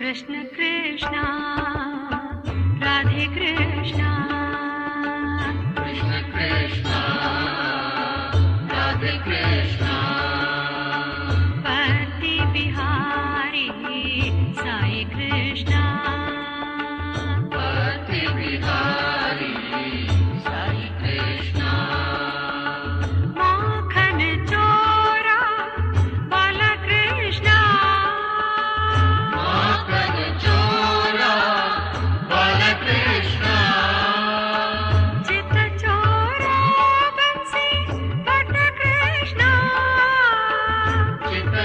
Krishna Krishna Radhe Krishna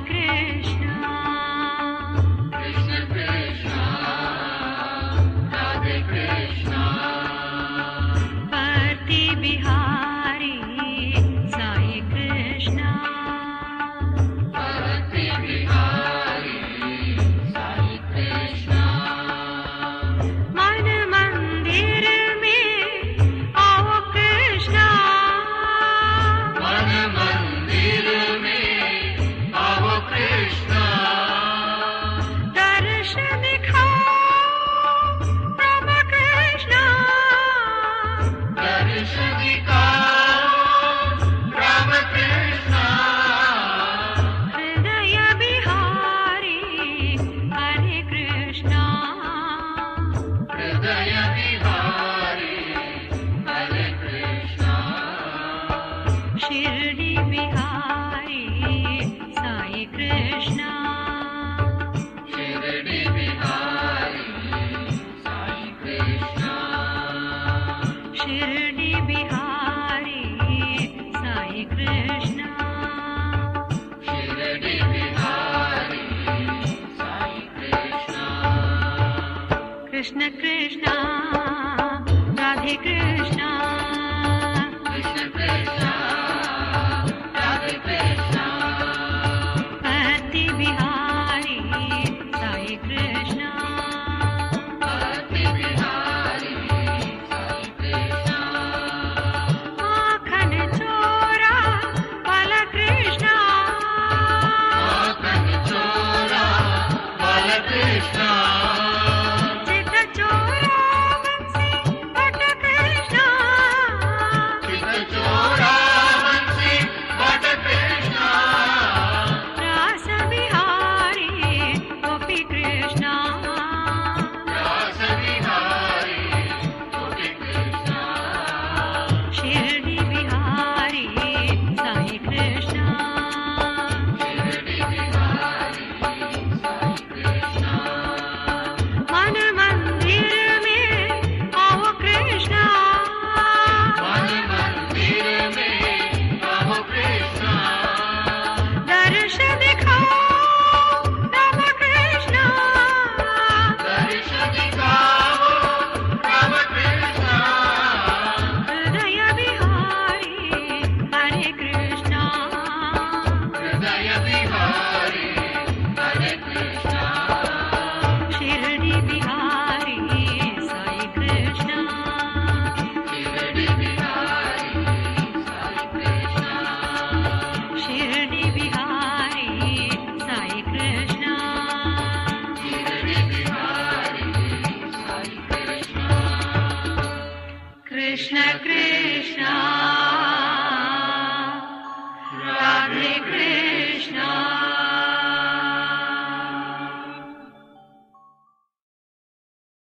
Krishna. Krishna Krishna Radhe Krishna.